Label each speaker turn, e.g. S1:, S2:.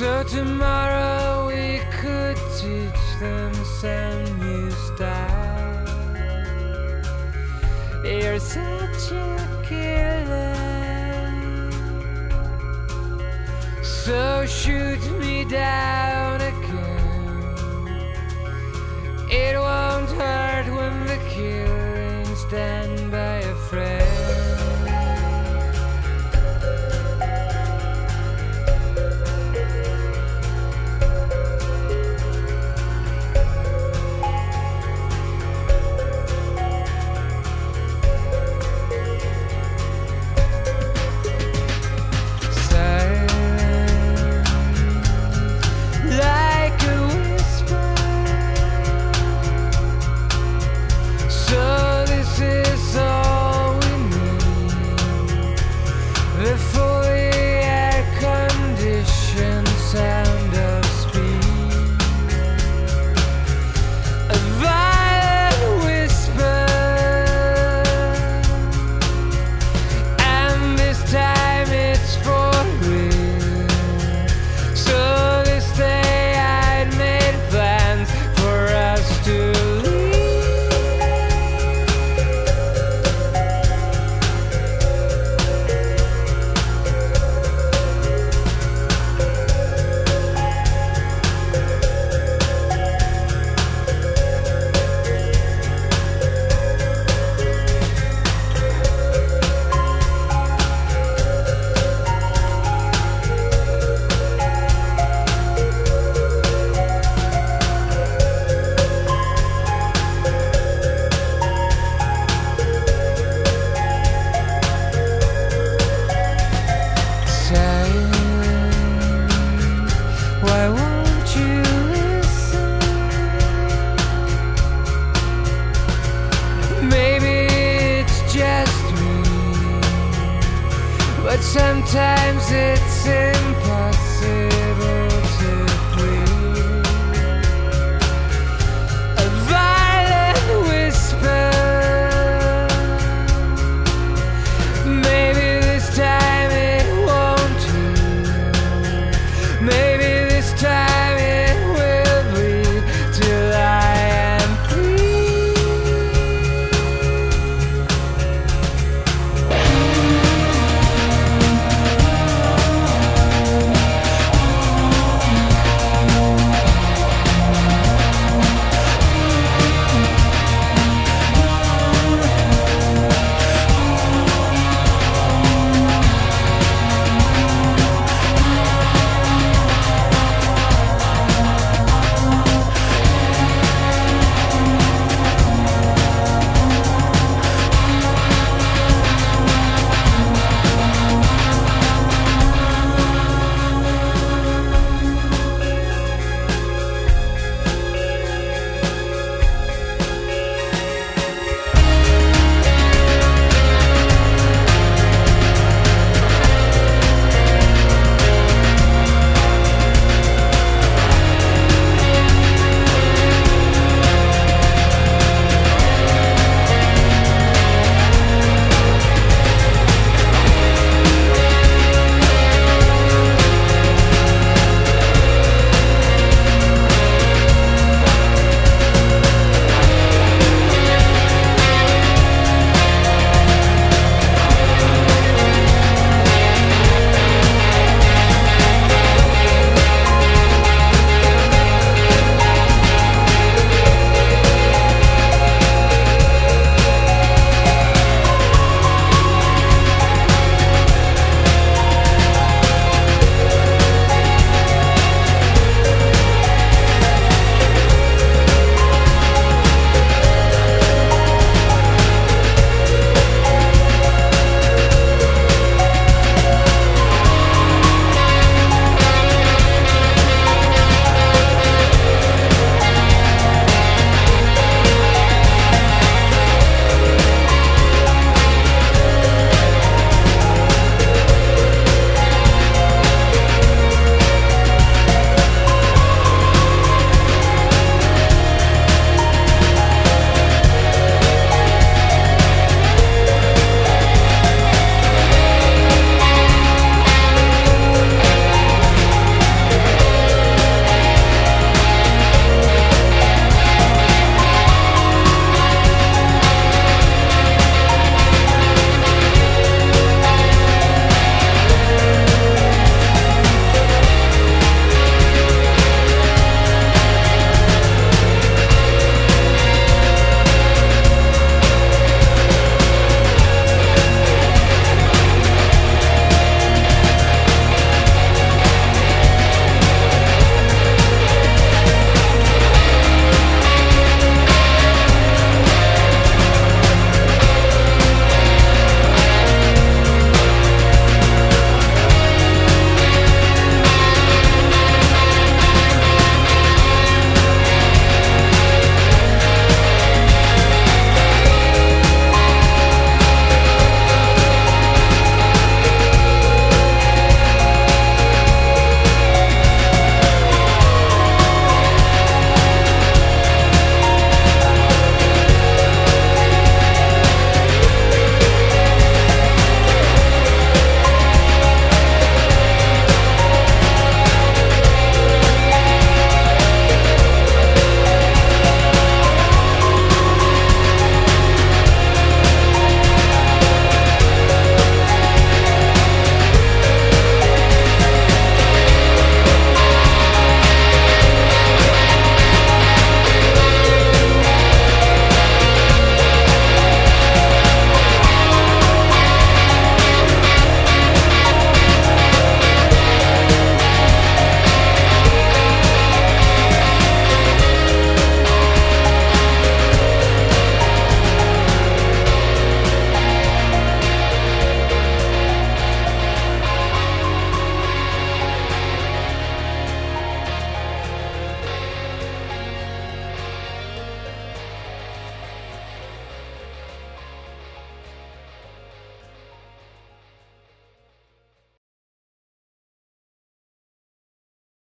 S1: So tomorrow we could teach them some new style. You're such a killer. So shoot me down. sometimes it's impossible.